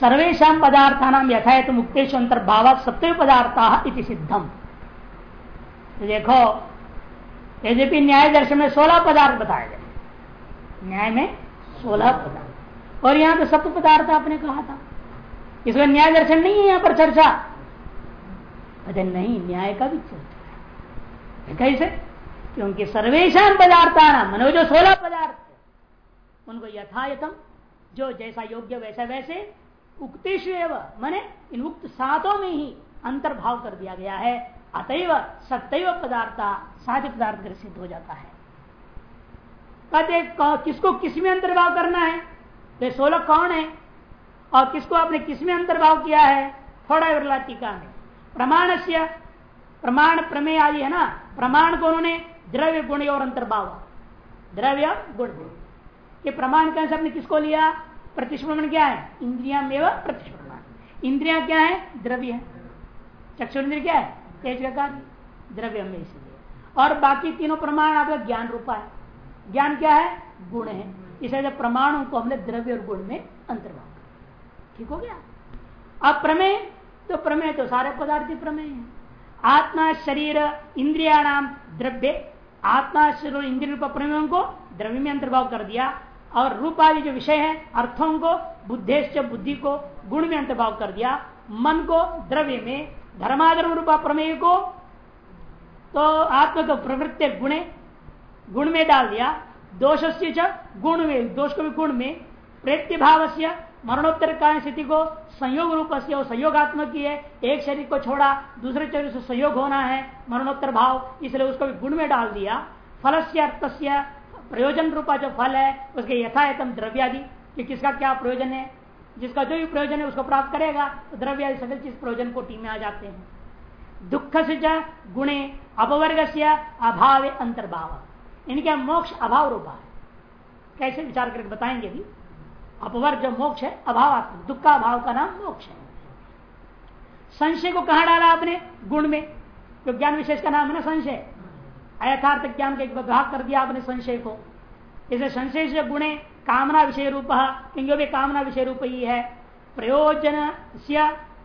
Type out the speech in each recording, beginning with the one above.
सर्वेशा पदार्था नाम यथायत मुक्तेश अंतर्भाव सत्य पदार्थ इति सिद्धम। तो देखो, यद्यपि न्याय दर्शन में सोलह पदार्थ बताए गए न्याय में सोलह पदार्थ। और यहाँ तो सत्य पदार्थ आपने कहा था। इसमें न्याय दर्शन नहीं है यहाँ पर चर्चा। अरे नहीं, न्याय का भी चर्चा है। कैसे? क्योंकि सर्वेशा पदार्थाना, मनो जो सोलह पदार्थ उनको यथायथम जो जैसा योग्य वैसा वैसे उक्तेश मने इन उक्त सातों में ही अंतर्भाव कर दिया गया है। अतएव सत्य पदार्थ, साध्य पदार्थ सिद्ध हो जाता है। कहते किसको किसमें अंतर्भाव करना है? ये सोलह कौन है? और किसको आपने किसमें अंतर्भाव किया है? थोड़ा विरला टीका में। प्रमाण से, प्रमाण प्रमेय आदि है ना? प्रमाण को उन्होंने द्रव्य, गुण और अंतर्भाव। द्रव्य, गुण। ये प्रमाण कैसे आपने किसको लिया? प्रतिष्प्रमण क्या है? इंद्रिया में प्रतिष्प्रमण इंद्रिया क्या है? द्रव्य चक्षु इंद्रिय क्या है? तेज का कार्य द्रव्य में इसलिए और बाकी तीनों प्रमाण आपका ज्ञान रूपा है। ज्ञान क्या है? गुण है। इसे प्रमाणों को हमने द्रव्य और गुण में अंतर्भाव ठीक हो गया? अब प्रमेय तो प्रमेय तो सारे पदार्थ प्रमेय है। आत्मा, शरीर इंद्रिया नाम द्रव्य। आत्मा, शरीर इंद्रिय रूप प्रमेयों को द्रव्य में अंतर्भाव कर दिया। और रूप आदि जो विषय है, अर्थों को बुद्धेश बुद्धि को, गुण में अंतर्भाव कर दिया, मन को, द्रव्य में, धर्माधर्म रूपा प्रमेय को तो आत्म को प्रवृत्ति गुणे, गुण में डाल दिया दोष से गुण में, दोष को भी गुण में प्रेत्य भाव से मरणोत्तर काल स्थिति को संयोग रूप से और संयोगात्मक की है, एक शरीर को छोड़ा, दूसरे शरीर से संयोग होना है, मरणोत्तर भाव, इसलिए उसको भी गुण में डाल दिया फल से अर्थ प्रयोजन रूपा जो फल है, उसके यथायतम द्रव्यादि। कि किसका क्या प्रयोजन है? जिसका जो भी प्रयोजन है, उसको प्राप्त करेगा तो द्रव्य सकल चीज़ प्रयोजन कोटि में आ जाते हैं। दुख से गुणे, अपवर्ग से अभाव अंतर्भाव। इनके मोक्ष अभाव रूपा है। कैसे विचार करके बताएँगे भी अपवर्ग जो मोक्ष है, अभाव दुख का अभाव का नाम मोक्ष है। संशय को कहा डाला आपने? गुण में। जो ज्ञान विशेष का नाम है ना संशय। अयथार्थ ज्ञान का एक विभाग कर दिया आपने संशय को। इसे संशय से गुणे, कामना विषय रूप क्योंकि भी कामना विषय रूप ही है। प्रयोजन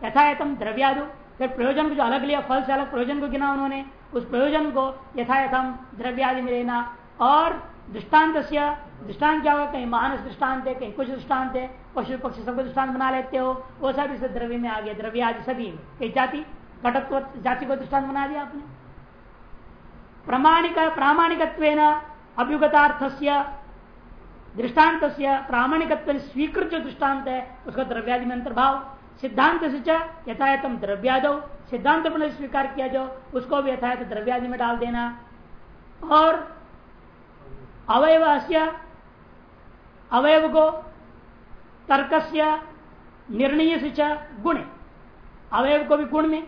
यथायतम द्रव्यादु। फिर प्रयोजन को जो अलग लिया, फल से अलग प्रयोजन को गिना उन्होंने, उस प्रयोजन को यथायथम द्रव्यादि में लेना। और दृष्टांत दृष्टांत क्या होगा? कहीं मानस दृष्टांत है, कहीं कुछ दृष्टांत है, पशु पक्षी सबको दृष्टांत बना लेते हो, वो सब इस द्रव्य में आ गया द्रव्य आदि सभी कई जाति, घटत्व जाति को दृष्टांत बना दिया आपने। प्रमाणिक प्रामाणिकत्व अभ्युगतार्थ दृष्टांत प्रामाणिक स्वीकृत जो दृष्टांत है उसका द्रव्यादि में अंतर्भाव सिद्धांत से यथायतम द्रव्याद। सिद्धांत ने स्वीकार किया जो उसको भी यथायत द्रव्यादि में डाल देना। और अवयव अवयव को तर्क निर्णय से गुण। अवयव को भी गुण में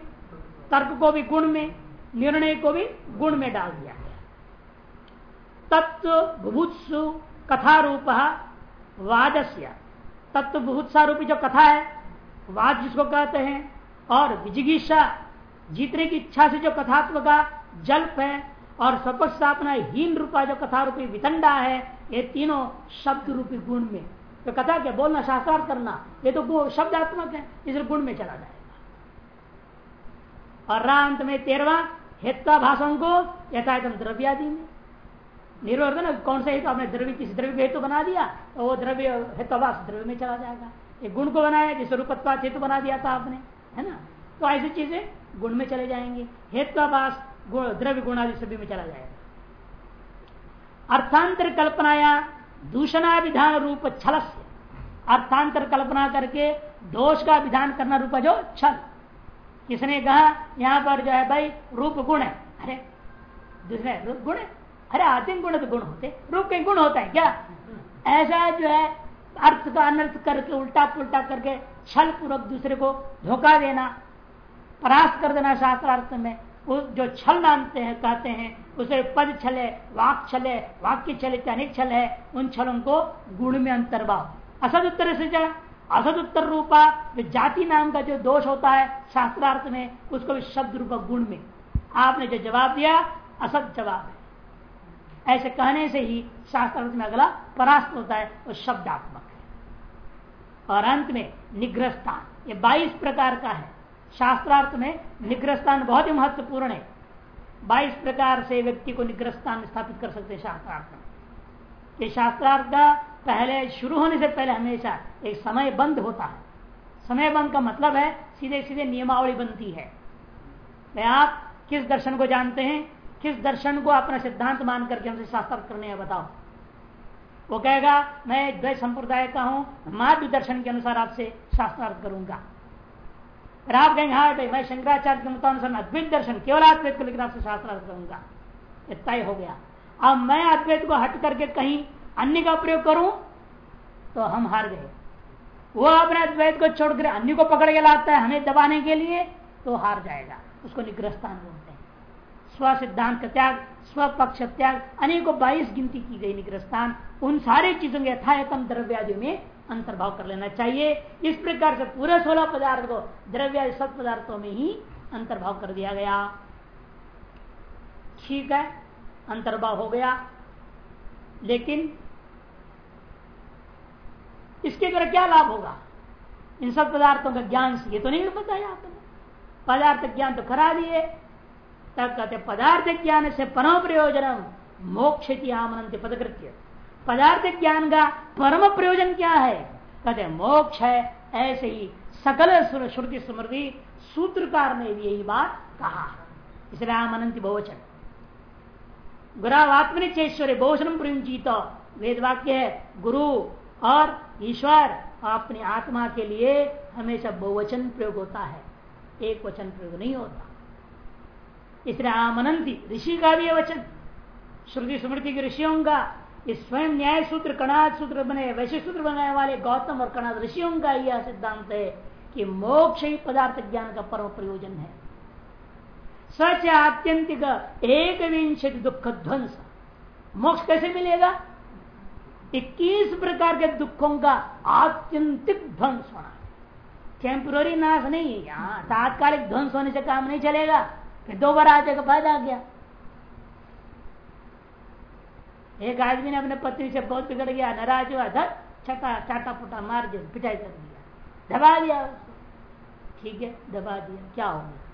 तर्क को भी गुण में निर्णय को भी गुण में डाल दिया गया। तत्व बुभुत्सु कथा रूप वादस्य तत्व बुभुत्सा रूपी जो कथा है वाद जिसको कहते हैं, और विजिगीषा जीतने की इच्छा से जो कथात्मक जल्प है, और स्वपस्थापना हीन रूपा जो कथा रूपी वितंडा है, ये तीनों शब्द रूपी गुण में। तो कथा क्या, बोलना, शास्त्रार्थ करना, ये तो शब्दात्मक है इसलिए गुण में चला जाएगा। और रांत में तेरवा हेत्वाभाषण को यथायतम द्रव्यादि में। ना कौन सा हेतु? आपने द्रव्य, किसी द्रव्य हेतु बना दिया तो वो द्रव्य हेत्वाभाष द्रव्य में चला जाएगा। एक गुण को बनाया, जिसे रूपत्वा हेतु बना दिया था आपने, है ना? तो ऐसी चीज़ें गुण में चले जाएँगे। हेत्वाभाष द्रव्य गुण आदि सभी में चला जाएगा। अर्थांतर कल्पनाया दूषणा विधान रूप छल अर्थांतर कल्पना करके दोष का विधान करना रूप जो छल। किसने कहा, यहाँ पर जो है भाई, रूप गुण है। अरे दूसरे रूप गुण है? अरे आतिम गुण तो गुण होते। रूप के गुण होता है क्या? ऐसा जो है, अर्थ का अनर्थ करके, उल्टा पुल्टा करके छल पूर्वक दूसरे को धोखा देना, परास्त कर देना शास्त्रार्थ में, वो जो छल मानते हैं, कहते हैं, उसे पद छले, वाक छले, वाक्य छले अनेक छल है उन छलों को गुण में अंतर्भाव। असद उत्तर से असद उत्तर रूपा जाति नाम का जो दोष होता है, शास्त्रार्थ में, उसको भी शब्द रूप गुण में। आपने जो जवाब दिया, असत जवाब है। ऐसे कहने से ही शास्त्रार्थ में अगला परास्त होता है, वो शब्दात्मक है। और अंत में निग्रह स्थान ये बाईस प्रकार का है। शास्त्रार्थ में निग्रह स्थान बहुत ही महत्वपूर्ण है। बाईस प्रकार से व्यक्ति को निग्रह स्थान स्थापित कर सकते हैं शास्त्रार्थ में। ये शास्त्रार्थ का पहले, शुरू होने से पहले हमेशा एक समय बंद होता है। समय बंद का मतलब है, सीधे सीधे नियमावली बनती है। आप किस दर्शन को जानते हैं? किस दर्शन को अपना सिद्धांत मान करके हमसे शास्त्रार्थ करने हैं, बताओ। वो कहेगा, मैं द्वैत संप्रदाय का हूँ माध्य दर्शन के अनुसार आपसे शास्त्रार्थ करूँगा। आप कहेंगे हाँ भाई, मैं शंकराचार्य के मुतानुसार अद्वैत दर्शन, केवल अद्वैत को लेकर आपसे शास्त्रार्थ करूँगा। ही हो गया। अब मैं अद्वैत को हट करके कहीं अन्य का प्रयोग करूँ तो हम हार गए। वो अपने अद्वैत को छोड़कर अन्य को पकड़ के लाता है हमें दबाने के लिए तो हार जाएगा। उसको निग्रस्तान बोलते हैं। स्व सिद्धांत त्याग, स्व पक्ष त्याग, अनेकों बाईस गिनती की गई निग्रस्तान उन सारी चीज़ों के यथायतम द्रव्यादि में अंतर्भाव कर लेना चाहिए। इस प्रकार से पूरे सोलह पदार्थ को द्रव्य सत पदार्थों में ही अंतर्भाव कर दिया गया। ठीक है, अंतर्भाव हो गया। लेकिन इसके द्वारा क्या लाभ होगा? इन सब पदार्थों का ज्ञान से ये तो नहीं बताया आपने पदार्थ ज्ञान तो करा दिए। तब कहते, पदार्थ ज्ञान से परम प्रयोजन मोक्ष आमनंत पदकृत्य। पदार्थ ज्ञान का परम प्रयोजन क्या है? कहते, मोक्ष है। ऐसे ही सकल श्रुति स्मृति सूत्रकार ने भी यही बात कहा। इसलिए आमनंती बहुवचन। गुरावात्मनि चेश्वरी बहुवचन प्रयुंजित वेद वाक्य है, गुरु और ईश्वर अपनी आत्मा के लिए हमेशा बहुवचन प्रयोग होता है। एक वचन प्रयोग नहीं होता। इसलिए आमनंती ऋषि का भी वचन। श्रुति स्मृति के ऋषियों का इस स्वयं न्याय सूत्र, कणाद सूत्र बने, वैश्य सूत्र बनाने वाले गौतम और कणाद ऋषियों का यह सिद्धांत है कि मोक्ष ही पदार्थ ज्ञान का परम प्रयोजन है। सच आत्यंतिक एक विंशति दुख ध्वंस। मोक्ष कैसे मिलेगा? इक्कीस प्रकार के दुखों का आत्यंतिक ध्वंस होना टेम्पररी नाश नहीं है यहाँ। तात्कालिक ध्वंस होने से काम नहीं चलेगा, फिर दो बार आते का फ़ायदा आ गया। एक आदमी ने अपने पत्नी से बहुत बिगड़ गया, नाराज़ हुआ, धर, छटा, चाटा पुटा मार दिया, पिटाई कर दिया, दबा दिया उसको। ठीक है, दबा दिया, क्या हो गया?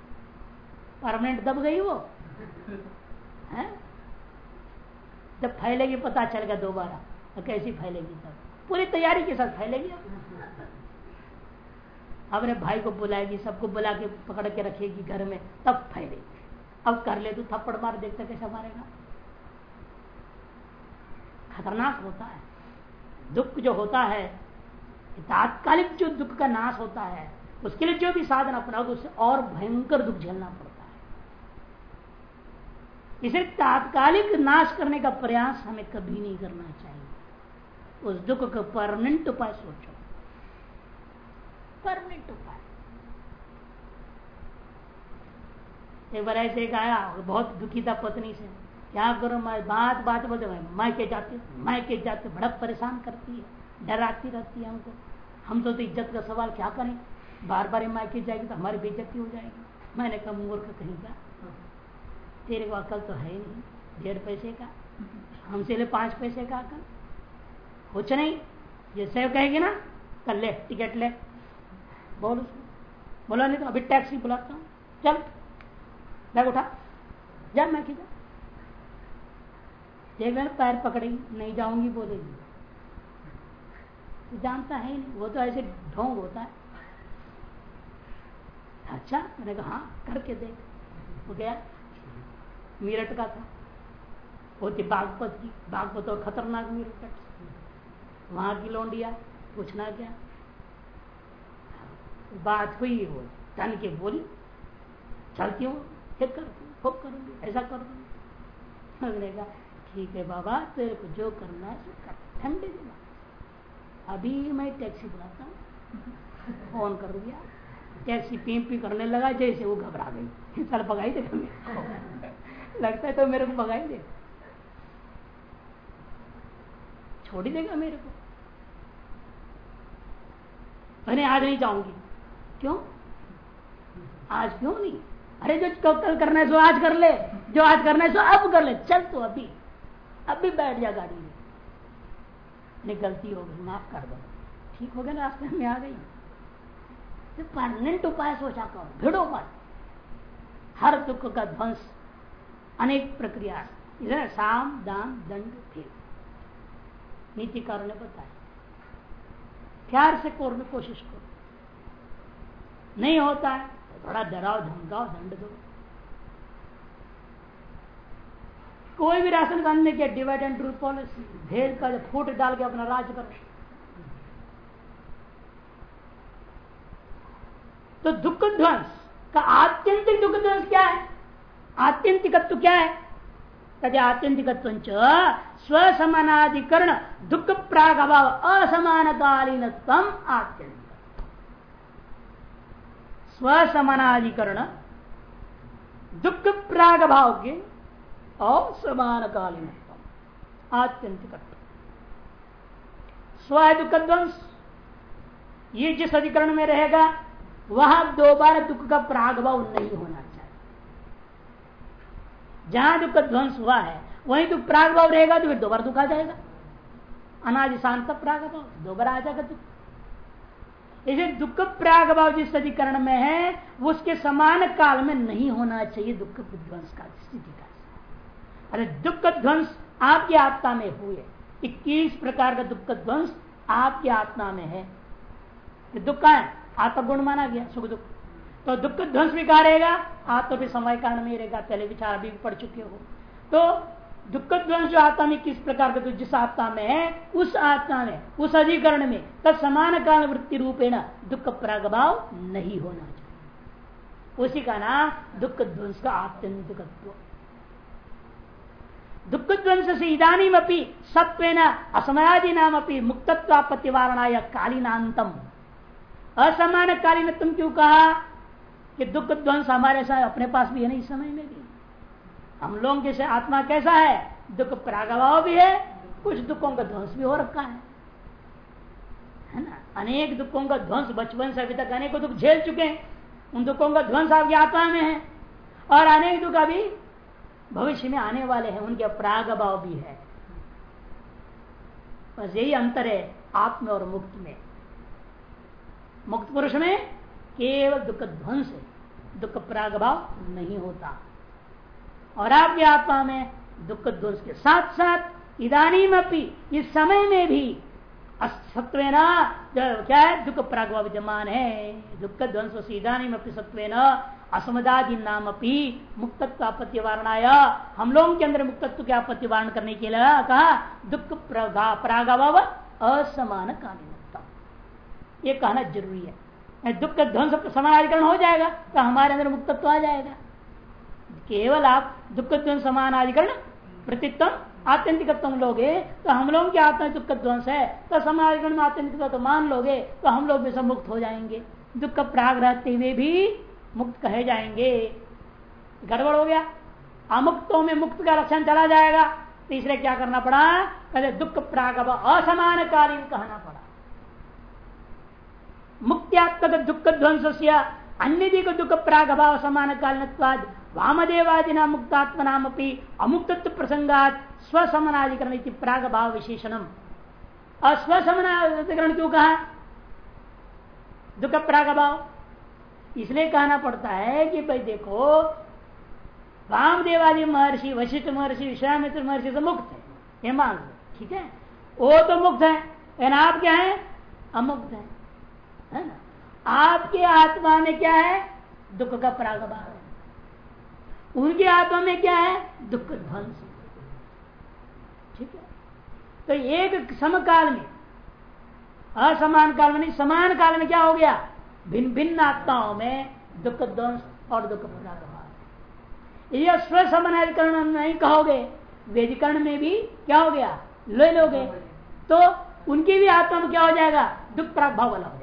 परमानेंट दब गई वो। है? जब फैलेगी पता चलेगा दोबारा। तो कैसी फैलेगी तब पूरी तैयारी के साथ फैलेगी अपने भाई को बुलाएगी, सबको बुला के पकड़ के रखेगी घर में, तब फैलेगी। अब कर ले तू, थप्पड़ मार देखता कैसा मारेगा। खतरनाक होता है। दुख जो होता है, तात्कालिक जो दुख का नाश होता है, उसके लिए जो भी साधन अपनाओ उससे और भयंकर दुख झेलना पड़ता है। इसे तात्कालिक नाश करने का प्रयास हमें कभी नहीं करना चाहिए। उस दुख का परमानेंट उपाय सोचो। परमानेंट उपाय। एक बार ऐसे एक आया बहुत दुखी था पत्नी से। क्या करो मैं? बात बात बोलते मैं के जाती मैं के जाते बड़ा परेशान करती है डराती रहती है हमको। हम तो, तो इज़्ज़त का सवाल क्या करें? बार बार मायके जाएगी तो हमारी बेइज्जती हो जाएगी। मैंने कहा मूर्ख कहीं का तेरे को अकल तो है ही नहीं। डेढ़ पैसे का। हमसे ले पाँच पैसे का अकल। कुछ नहीं। ये सेव कहेगी ना कल ले टिकट ले। बोल बोला नहीं तो अभी टैक्सी बुलाता हूँ। चल। बैग उठा। जा, मैं की देख लेना पैर पकड़ेगी नहीं जाऊँगी बोलेगी तो जानता है नहीं। वो तो ऐसे ढोंग होता है। अच्छा मैंने कहा हाँ करके देख। वो गया। मीरठ का था। वो थी बागपत की। बागपत और खतरनाक मीरठ वहाँ की लौंडिया, पूछना क्या? बात हुई वो जान के बोली चलती हूँ फिर करती हूँ करूँगी, ऐसा कर दूँगी। ठीक है बाबा, तेरे को जो करना है कर, ठंडे अभी मैं टैक्सी बुलाता हूँ। फ़ोन कर दिया। टैक्सी पी पी करने लगा, जैसे वो घबरा गई। पगाई देगा मेरे लगता है तो मेरे को पगाई दे। छोड़ देगा मेरे को। मैंने आज नहीं जाऊँगी। क्यों? आज क्यों नहीं? अरे जो कल करना है सो आज कर ले। जो आज करना है सो अब कर ले। चल तो अभी। अब भी बैठ जा गाड़ी में। नहीं, गलती हो गई। माफ़ कर दो। ठीक हो गया ना? रास्ते में आ गई। तो परमानेंट उपाय सोचा करो। भिड़ो मत। हर दुख का ध्वंस, अनेक प्रक्रिया। इधर साम दान दंड फिर नीतिकारों ने बताया। प्यार से कोरने कोशिश करो। नहीं होता है तो बड़ा डराओ धमकाओ, दंड दो। कोई भी राशन कांड में क्या डिवाइड एंड रूल पॉलिसी भेद का फूट डाल के अपना राज करो तो दुख ध्वंस का आत्यंतिक दुख ध्वंस क्या है? आत्यंतिकत्व क्या है? तद आत्यंतिकत्व स्वसमानाधिकरण दुख प्राग अभाव असमानकालीन आत्यंतिक स्वसमानाधिकरण दुख प्राग भाव के असमान कालीन आत्यंतिक स्व दुख ध्वंस ये जिस अधिकरण में रहेगा, वहाँ दोबारा दुख का प्रागभाव नहीं होना चाहिए। जहाँ दुख का ध्वंस हुआ है, वहीं दुख प्रागभाव रहेगा तो फिर दोबारा दुख आ जाएगा। अनादि शांत प्रागभाव दोबारा आ जाएगा दुख। इसे दुख प्रागभाव जिस अधिकरण में है उसके समान काल में नहीं होना चाहिए दुख ध्वंस का, स्थिति का। अरे दुख ध्वंस आपकी आत्मा में हुए। इक्कीस प्रकार का दुख ध्वंस आपकी आत्मा में है। दुख का है? आत्म गुण माना गया, सुख दुख। तो दुख ध्वंस भी कहा रहेगा भी समय कारण में रहेगा। पहले विचार अभी पढ़ चुके हो। तो दुख ध्वंस जो आत्मा में किस प्रकार का जिस आत्मा में है, उस आत्मा में, उस अधिकरण में तब समान काल वृत्ति रूपेण दुख प्रागभाव नहीं होना चाहिए। उसी का नाम दुख ध्वंस का आत्यंतिकत्व। दुख ध्वंस से इधानी सत्व असमयादि नाम अपनी मुक्तत्वापत्ति वारणा कालीनातम असमान कालीन तुम क्यों कहा? कि दुख ध्वंस हमारे साथ, अपने पास भी है ना इस समय में भी। हम लोग जैसे आत्मा कैसा है? दुख प्रागभाव भी है, कुछ दुखों का ध्वंस भी हो रखा है। है ना? अनेक दुखों का ध्वंस बचपन से अभी तक अनेक दुख झेल चुके हैं। उन दुखों का ध्वंस आपकी आत्मा में है। और अनेक दुख अभी भविष्य में आने वाले हैं, उनके प्राग भाव भी है। बस यही अंतर है, आत्म और मुक्त में। मुक्त पुरुष में केवल दुख ध्वंस है। दुख प्राग भाव नहीं होता। और आपकी आत्मा में दुख ध्वंस के साथ साथ इधानी इस समय में भी सत्व क्या है, दुख प्रागवा विद्यमान है। दुख ध्वंस इधानी सत्व असमदादि नाम अपनी मुक्तत्व आपत्ति वारणाय। हम लोगों के अंदर मुक्तत्व के आपत्ति वारण करने के लिए कहा, दुख प्रागभाव असमान कालीनता ये कहना ज़रूरी है। दुख का ध्वंस समानाधिकरण हो जाएगा तो हमारे अंदर मुक्तत्व आ जाएगा। केवल आप दुख ध्वंस समानाधिकरण प्रतित्व आत्यंतिकत्व लोगे तो हम लोगों के आत्मा दुख ध्वंस है तो समाधिकरण में आत्यंतिक मान लोगे तो हम लोग भी मुक्त हो जाएँगे। दुख प्राग रहते हुए भी मुक्त कहे जाएँगे। गड़बड़ हो गया। अमुक्तों में मुक्त का लक्षण चला जाएगा। तीसरे क्या करना पड़ा? पहले दुख, प्राग असमान कालीन कहना पड़ा। मुक्त्यात्मक दुख ध्वंस अन्य दुख प्रागभाव समान कालीन वामदेवादिना मुक्तात्म नाम अमुक्तत्व प्रसंगात स्वसमनाधिकरण प्राग भाव विशेषणम और स्वसमनाधिकरण क्यों कहा दुख प्राग भाव इसलिए कहना पड़ता है कि भाई देखो, वामदेवादी महर्षि, वशिष्ठ महर्षि, विश्वामित्र महर्षि तो मुक्त है, ये मान लो, ठीक है? वो तो मुक्त है आप क्या है? अमुक्त है। है ना? आपके आत्मा में क्या है? दुख का प्रागभाव है। उनकी आत्मा में क्या है? दुख ध्वंस ठीक है? तो एक समकाल में, असमान काल में नहीं, समान काल में क्या हो गया? भिन्न भिन्न आत्माओं में दुख, ध्वंस और दुख यदि स्व समानाधिकरण नहीं कहोगे, वेदिकरण में भी क्या हो गया? ले लोगे। तो उनकी भी आत्मा में क्या हो जाएगा? दुख प्रभाव वाला हो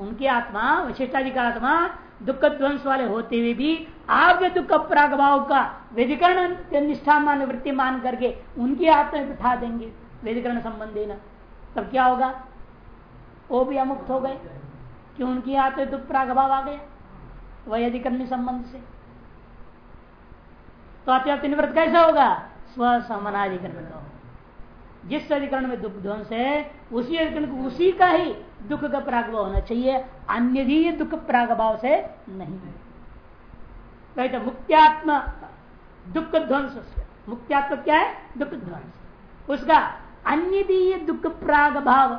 उनकी आत्मा विशिष्टाधिक आत्मा दुख ध्वंस वाले होते हुए भी आपके दुख प्रागभाव का वेदिकरण निष्ठा मान वृत्ति मान करके उनकी आत्मा बिठा देंगे। वेदिकरण संबंधी न। तब क्या होगा? वो भी अमुक्त हो गए। कि उनकी आते दुख प्रागभाव आ गया। वही अधिकरण संबंध से। तो अत्यंत निवृत्त कैसे होगा? स्व समनाधिकरण जिस अधिकरण में दुख ध्वंस है, उसी अधिकरण को उसी का ही दुख का प्रागभाव होना चाहिए। अन्य भी दुख प्रागभाव से नहीं कहते तो मुक्त्यात्म, दुख ध्वंस मुक्त्यात्म क्या है? दुख ध्वंस। उसका अन्य भी दुख प्राग भाव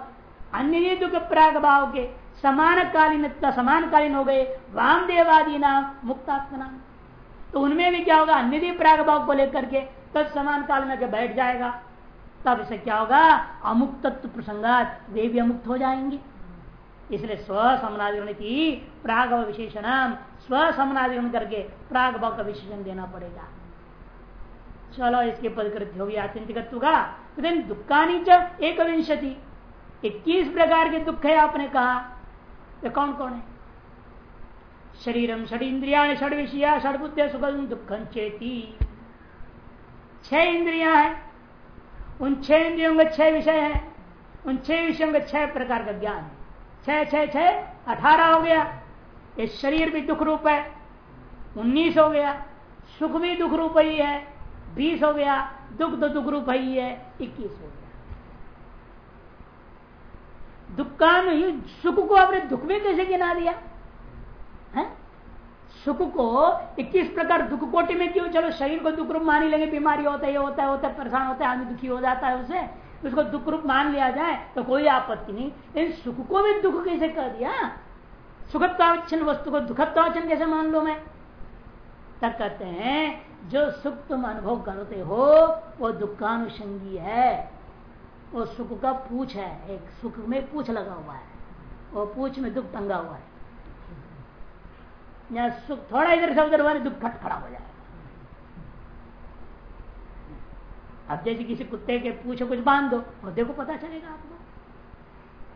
अन्य दुख प्राग भाव के समान कालीन समान कालीन हो गए, वामदेवादी नाम, मुक्तात्म नाम। तो उनमें भी क्या होगा? अन्य प्राग भाव को लेकर के तब समान काल में बैठ जाएगा। तब इसे क्या होगा? अमुक्त तत्व प्रसंगात वे भी अमुक्त हो जाएँगे। इसलिए स्व समनाधिकरण की प्राग विशेषण स्व समनाधिकरण करके प्राग भाव का विशेषण देना पड़ेगा। चलो इसकी पदकृति होगी आत्यंतिकत्व का। तो दुखानी च एक विंशति इक्कीस प्रकार के दुख है आपने कहा। तो कौन कौन है? शरीरम षड इंद्रिया षड विषया षड बुद्ध सुख दुखम चेती। छह इंद्रिया है। उन छह इंद्रियों के छह विषय है। उन छह विषयों का छह प्रकार का ज्ञान। छह छह छह, अठारह हो गया। ये शरीर भी दुख रूप है। उन्नीस हो गया। सुख भी दुख रूप ही है। बीस हो गया। दुख तो दुख रूप ही है। इक्कीस हो गया। दुख का सुख को आपने दुख में कैसे गिना दिया? है? सुख को 21 प्रकार दुख कोटि में क्यों? चलो शरीर को दुख रूप मान ही लेंगे, बीमारी होता है, ये होता है होता है, परेशान होता है, आदमी दुखी हो जाता है उसे उसको दुख रूप मान लिया जाए तो कोई आपत्ति नहीं। लेकिन सुख को भी दुख कैसे कर दिया? सुखत्वावच्छन वस्तु को दुखत्वावचन कैसे मान लो मैं? तब कहते हैं, जो सुख तुम अनुभव करते हो, वो दुखानुषंगी है। वो सुख का पूछ है, एक सुख में पूछ लगा हुआ है, वो पूछ में दुख टंगा हुआ है। या सुख, थोड़ा इधर से उधर दुख खट खड़ा हो जाएगा अब जैसे किसी कुत्ते के पूछे, कुछ बाँध दो, वो देखो पता चलेगा आपको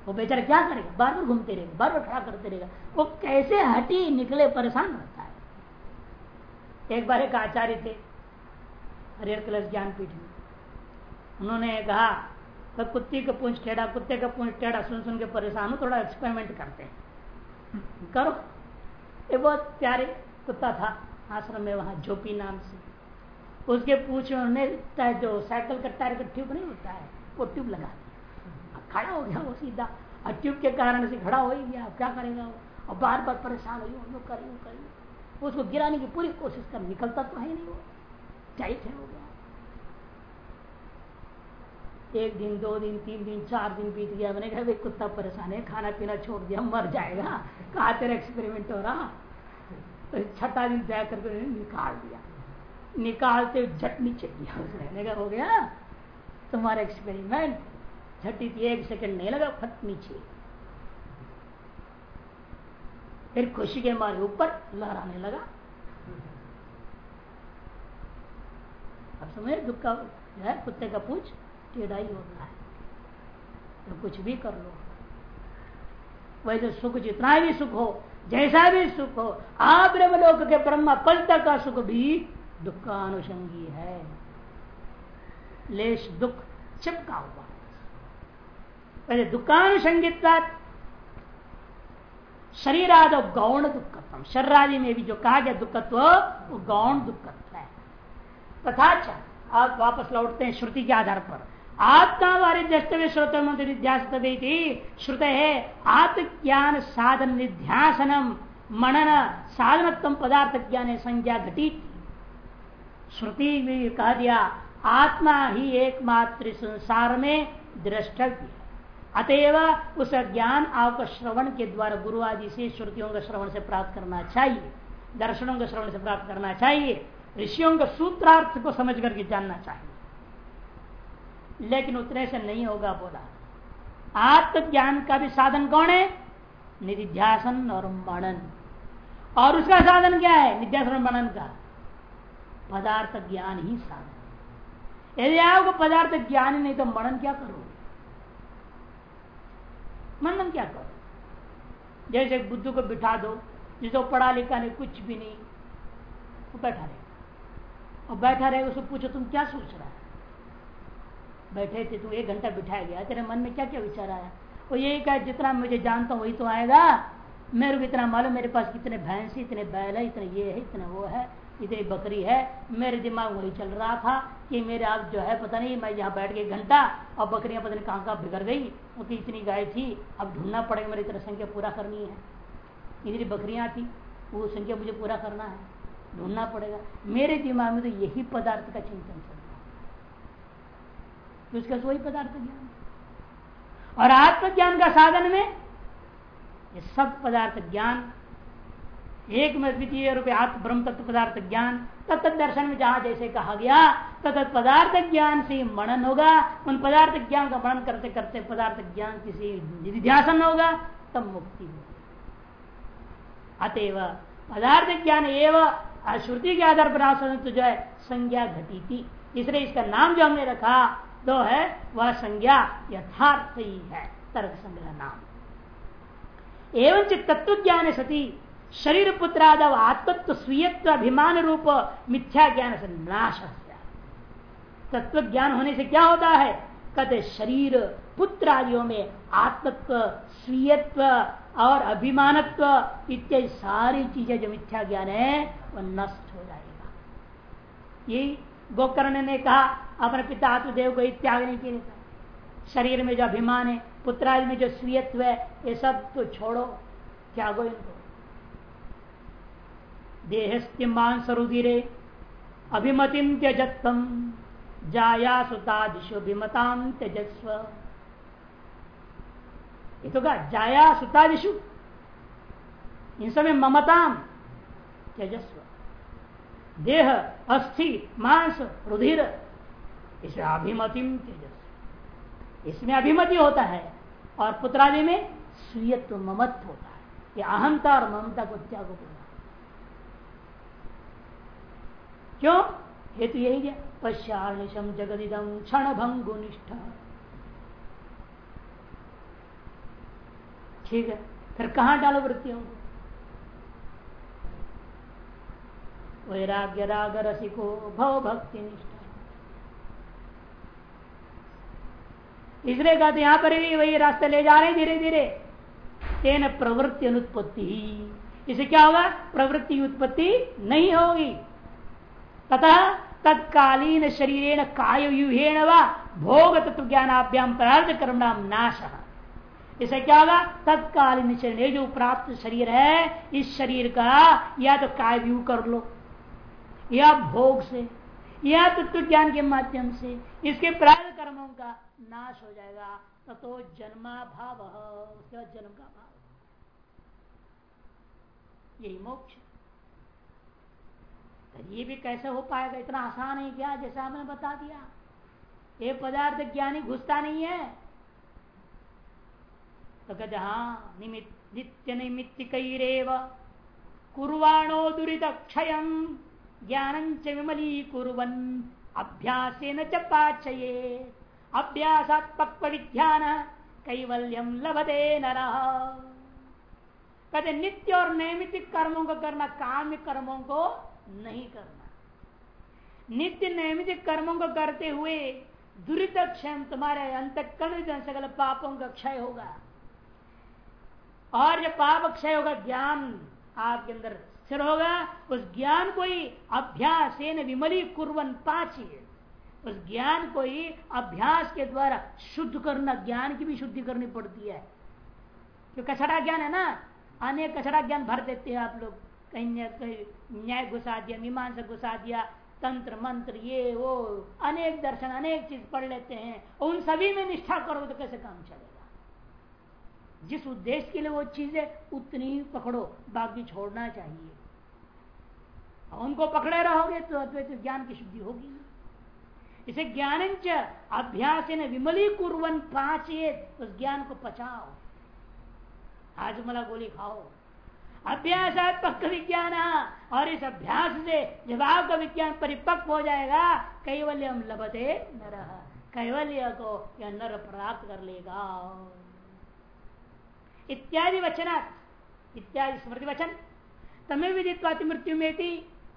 वो बेचारा क्या करेगा? बार बार घूमते रहेगा, बार बार खड़ा करते रहेगा। वो कैसे हटी, निकले, परेशान रहता है। एक बार एक आचार्य थे हरिहर कलश ज्ञानपीठ में। उन्होंने कहा तो कुत्ती का पूछ टेढ़ा, कुत्ते का पूछ टेढ़ा सुन सुन के परेशान हो, थोड़ा एक्सपेरिमेंट करते हैं। करो। एक बहुत प्यारे कुत्ता था, आश्रम में वहाँ झोपी नाम से। उसके पूछ ने जो साइकिल का टायर का ट्यूब नहीं होता है, वो ट्यूब लगा दिया खड़ा हो गया वो सीधा। और ट्यूब के कारण से खड़ा हो ही गया। क्या करेगा वो? और बार बार परेशान हो यूँ करिए करिए उसको गिराने की पूरी कोशिश कर, निकलता तो है नहीं वो। टाइट है हो गया। एक दिन, दो दिन, तीन दिन, चार दिन बीत गया। मैंने कहा, भाई, कुत्ता परेशान है, खाना पीना छोड़ दिया, मर जाएगा। कहा तेरा एक्सपेरिमेंट हो रहा? तो छठा दिन जा करके निकाल दिया। निकालते झटनी चेक दिया उसने कहा, हो गया? तुम्हारा एक्सपेरिमेंट झटी थी, एक सेकंड नहीं लगा, फट नीचे। फिर खुशी के मारे ऊपर लहराने लगा। अब समझे, दुख का कुत्ते का पूछ। टेढ़ा ही होता है। तो कुछ भी कर लो। वैसे सुख जितना भी सुख हो, जैसा भी सुख हो, आप ब्रह्मलोक के ब्रह्मा पल तक का सुख भी दुख का अनुषंगी है। लेश दुख चिपका हुआ। पहले दुखानुषंगित शरीर आदि गौण दुखत्व शरीर आदि में भी जो कहा गया दुखत्व गौण दुखत्व है। तथा आप वापस लौटते हैं श्रुति के आधार पर। आत्मा वारे द्रष्टव्य श्रोत निध्यास श्रुत है आत्मज्ञान साधन निध्यासनम मनन साधनत्म पदार्थ ज्ञान संज्ञा घटी। श्रुति में कह दिया, आत्मा ही एकमात्र संसार में द्रष्टव्य अतएव उस ज्ञान आपको श्रवण के द्वारा गुरु आदि से, श्रुतियों का श्रवण से प्राप्त करना चाहिए, दर्शनों का श्रवण से प्राप्त करना चाहिए, ऋषियों का सूत्रार्थ को समझ करके जानना चाहिए। लेकिन उतने से नहीं होगा बोला। आत्मज्ञान का भी साधन कौन है? निधिध्यासन और मनन। और उसका साधन क्या है? निध्यासन मनन का। पदार्थ ज्ञान ही साधन यदि आपको पदार्थ ज्ञान ही नहीं तो मनन क्या करो मनन क्या करो जैसे बुद्ध को बिठा दो, जिसको पढ़ा लिखा नहीं, कुछ भी नहीं, वो बैठा रहेगा और बैठा रहेगा उसको पूछो, तुम क्या सोच रहा है? बैठे थे तू एक घंटा बिठाया गया। तेरे मन में क्या क्या विचार आया? वो यही कहा, जितना मुझे जानता हूँ, वही तो आएगा। मेरे को इतना मालूम, मेरे पास कितने भैंस इतने बैल है, इतने ये है, इतने वो है, इतनी बकरी है। मेरे दिमाग में वही चल रहा था कि मेरे आप जो है, पता नहीं, मैं यहाँ बैठ के घंटा और बकरियाँ पता नहीं कहाँ कहाँ बिगड़ गई। क्योंकि इतनी गाय थी, अब ढूंढना पड़ेगा, मेरी तरह संख्या पूरा करनी है। इतनी बकरियाँ थी, वो संख्या मुझे पूरा करना है। ढूंढना पड़ेगा। मेरे दिमाग में तो यही पदार्थ का चिंतन है तो उसका वही पदार्थ ज्ञान और आत्मज्ञान का साधन में ये सब पदार्थ ज्ञान, एक में द्वितीय रूप आत्म ब्रह्म तत्व पदार्थ ज्ञान तत्त दर्शन में जहाँ जैसे कहा गया तत् पदार्थ ज्ञान से मनन होगा, उन पदार्थ ज्ञान का मनन करते करते पदार्थ ज्ञान किसी निधिध्यासन होगा, तब मुक्ति होगी। अतएव पदार्थ ज्ञान एवं श्रुति के आधार पर तो जो है संज्ञा घटी थी इसलिए इसका नाम जो हमने रखा तो है, वह संज्ञा यथार्थ ही है तर्क संग्रह नाम। एवं तत्व ज्ञान सती, शरीर पुत्रादव आत्मत्व स्वीयत्व अभिमान रूप मिथ्या ज्ञान से नाश तत्व ज्ञान होने से क्या होता है? कहते शरीर पुत्र आदियों में आत्मत्व, स्वीयत्व और अभिमानत्व इत्यादि सारी चीज़ें जो मिथ्या ज्ञान है वह नष्ट हो जाएगा। यही गोकर्ण ने कहा, अपने पिता आत्मदेव को त्याग नहीं किया शरीर में जो अभिमान है पुत्रादि में जो स्वीयत्व है, ये सब तो छोड़ो, त्यागो इनको। देहस्तिमांसरुदिरे अभिमतिम त्यजत्तम जाया सुतादिशु अभिमताम त्यजस्व। ये तो कहा जाया सुतादिशु इन सब ममताम त्यजस्व। देह, अस्थि, मांस, रुधिर, इसमें अभिमतिम तेजस्व। इसमें अभिमति होता है और पुत्रादि में स्वीयत्व ममत्व होता है। ये अहंता और ममता को त्याग क्यों? हेतु यही है पश्चानिशम जगदिदम क्षण भंगुनिष्ठ ठीक है, फिर कहाँ डालो वृत्तियों को? वैराग्य राग रसिको भव भक्ति निष्ठा इसलिए कहते यहाँ पर भी वही रास्ते ले जा रहे हैं धीरे धीरे तेन प्रवृत्ति अनुत्पत्ति इसे क्या होगा? प्रवृत्ति उत्पत्ति नहीं होगी। तथा तत्कालीन शरीर काय व्यूहेण व भोग तत्व ज्ञानाभ्याम प्रार्थ कर्म नाम नाश। इसे क्या होगा? तत्कालीन शरीर जो प्राप्त शरीर है, इस शरीर का या तो काय व्यू कर लो। या भोग से, या तत्व ज्ञान के माध्यम से, इसके प्रार्थ कर्मों का नाश हो जाएगा तो जन्मा भाव उसके बाद जन्म का भाव यही मोक्ष। ये भी कैसे हो पाएगा? इतना आसान है क्या? जैसा हमने बता दिया। ये पदार्थ ज्ञानी घुसता नहीं है। तो कहते हाँ निमित नित्य निमित्त कई रेव कुर्वाणो दुरीत क्षय ज्ञान च विमली कुरन अभ्यास न च पाचये अभ्यासात्मक विज्ञान कैवल्यम लभते नर। कहते नित्य और नैमित्तिक कर्मों को करना काम कर्मों को नहीं करना। नित्य नैमित कर्मों को करते हुए दुरित क्षय तुम्हारे अंत कर्ण सकल पापों का क्षय होगा। और जब पाप क्षय होगा ज्ञान आपके अंदर स्थिर होगा, उस ज्ञान को ही अभ्यास विमली कुरन पाचिए उस ज्ञान को ही अभ्यास के द्वारा शुद्ध करना, ज्ञान की भी शुद्धि करनी पड़ती है। क्योंकि कचड़ा ज्ञान है ना, अनेक कचड़ा ज्ञान भर देते हैं आप लोग। कहीं कहीं न्याय घुसा दिया, मीमांसा घुसा दिया, तंत्र, मंत्र, ये, वो, अनेक दर्शन, अनेक चीज़ पढ़ लेते हैं। उन सभी में निष्ठा करोगे तो कैसे काम चलेगा? जिस उद्देश्य के लिए वो चीज़ें उतनी ही पकड़ो, बाकी छोड़ना चाहिए। उनको पकड़े रहोगे तो अद्वैत ज्ञान की शुद्धि होगी। इसे ज्ञान अभ्यास ने विमली कुरन पाचे उस ज्ञान को पचाओ। आज मला गोली खाओ। अभ्यासात्मक विज्ञान, और इस अभ्यास से जब आपका विज्ञान परिपक्व हो जाएगा, कैवल्य हम लभते नर। कैवल्य को यह नर प्राप्त कर लेगा। इत्यादि वचना इत्यादि स्मृति वचन। तमें विदित्वाति मृत्यु में थी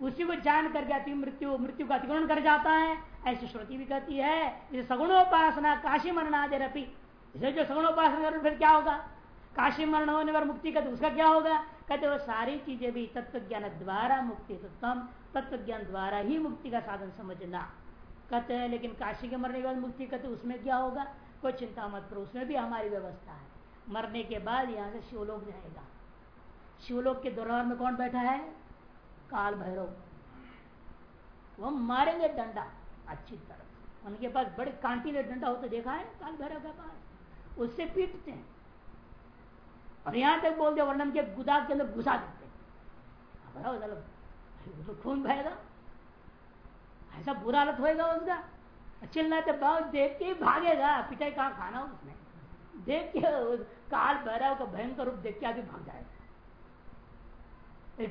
उसी को जान करके अति मृत्यु मृत्यु का अतिक्रमण कर जाता है। ऐसी श्रुति भी कहती है, इसे सगुणोपासना काशी मनना दे रपी इसे जो सगुणोपासना फिर क्या होगा? काशी मरण होने पर मुक्ति कहते उसका क्या होगा? कहते वो सारी चीज़ें भी तत्व ज्ञान द्वारा मुक्ति तत्व तत्व ज्ञान द्वारा ही मुक्ति का साधन समझना। कहते हैं, लेकिन काशी के मरने के बाद मुक्ति कहते उसमें क्या होगा? कोई चिंता मत करो, उसमें भी हमारी व्यवस्था है। मरने के बाद यहाँ से शिवलोक जाएगा। शिवलोक के दौरान में कौन बैठा है? काल भैरव। वो मारेंगे डंडा, अच्छी तरह उनके पास बड़े कांटीले डंडा होते देखा है? काल भैरव के पास। उससे पीटते हैं। और यहाँ तक बोलते वर्णन के गुदा के अंदर घुसा देते तो खून बहेगा। ऐसा बुरा हालत होएगा उसका। चिल्लाते बहुत देख के भागेगा। पिटाई कहाँ, खाना उसने देख के काल भैरव का भयंकर रूप देख के आगे भाग जाएगा।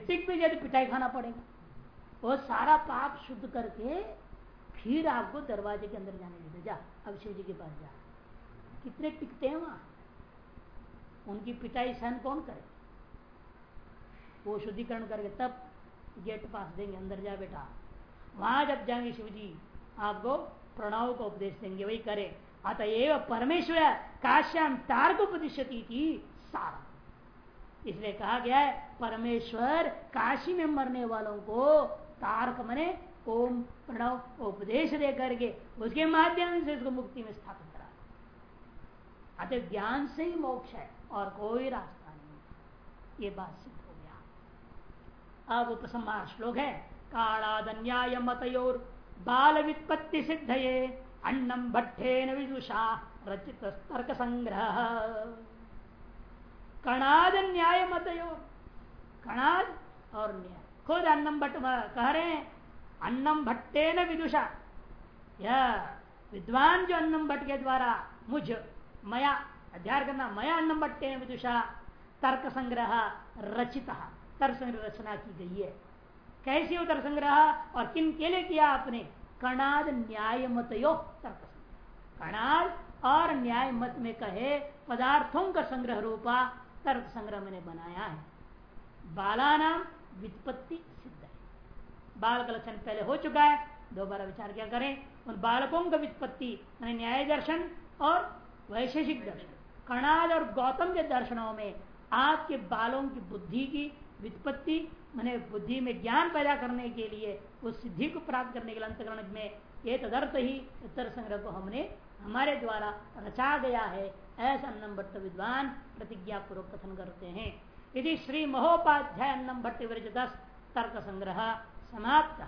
टिक भी यदि पिटाई खाना पड़ेगा। वो सारा पाप शुद्ध करके फिर आपको दरवाजे के अंदर जाने देते जा, अब शिव जी के पास जा। कितने टिकते हैं वहाँ? उनकी पिटाई सहन कौन करे? वो शुद्धिकरण करके तब गेट पास देंगे, अंदर जा बेटा। वहाँ जब जाएँगे शिव जी, आपको प्रणव को उपदेश देंगे, वही करे। अतएव परमेश्वर काश्याम तार्क उपदिशती थी सारा। इसलिए कहा गया है, परमेश्वर काशी में मरने वालों को तारक मने ओम प्रणव उपदेश दे करके उसके माध्यम से उसको मुक्ति में स्थापित करा। अतः ज्ञान से ही मोक्ष है और कोई रास्ता नहीं। ये बात सिद्ध हो गया। अब उपसंहार श्लोक है काड़ादन्याय मतयोर बाल वित्पत्ति सिद्ध ये अन्नम भट्टे विदुषा रचित तर्क संग्रह कणाद न्याय मतयो कणाद और न्याय खुद अन्नम भट्ट कह रहे हैं अन्नम भट्टे न विदुषा यह विद्वान जो अन्नम भट्ट के द्वारा मुझ मया अध्याय करना मया अन्नम भट्टे विदुषा तर्क संग्रह रचित तर्क संग्रह रचना की गई है कैसे हो तर्क संग्रह और किन के लिए किया आपने कणाद न्याय मतयो तर्क कणाद और न्याय मत में कहे, पदार्थों का संग्रह रूपा तर्क संग्रह मैंने बनाया है। बाला नाम वित्पत्ति सिद्ध है। बाल का लक्षण पहले हो चुका है, दोबारा विचार क्या करें? उन बालकों का वित्पत्ति मैंने न्याय दर्शन और वैशेषिक दर्शन। कर्णाद और गौतम के दर्शनों में आपके बालों की बुद्धि की वित्पत्ति मैंने बुद्धि में ज्ञान पैदा करने के लिए, उस सिद्धि को प्राप्त करने के लिए अंतकरण में ये तदर्थ ही उत्तर संग्रह को हमने हमारे द्वारा रचा गया है। ऐसा अन्नम भट्ट विद्वान प्रतिज्ञा पूर्वक कथन करते हैं। यदि श्री महोपाध्याय अन्नम भट्ट विरचित तर्क संग्रह समाप्त।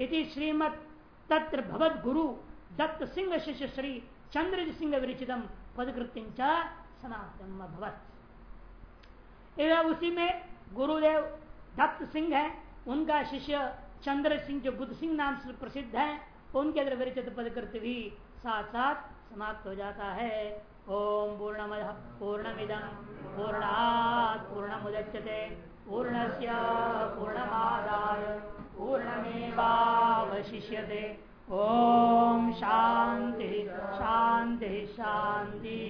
यदि श्रीमद तत्र भगवत गुरु दत्त सिंह शिष्य श्री चंद्र सिंह विरचित पदकृत्य समाप्त अभवत। उसी में गुरुदेव दत्त सिंह है, उनका शिष्य चंद्र सिंह, जो बुद्ध सिंह नाम से प्रसिद्ध है, उनके अंदर विरचित पदकृत्य भी साथ साथ समाप्त हो जाता है। ओम पूर्णमद पूर्णमिदम पूर्णात् पूर्णमुदच्यते। पूर्णस्य पूर्णमादाय पूर्णमेवावशिष्यते। ओम शांति शांति शांति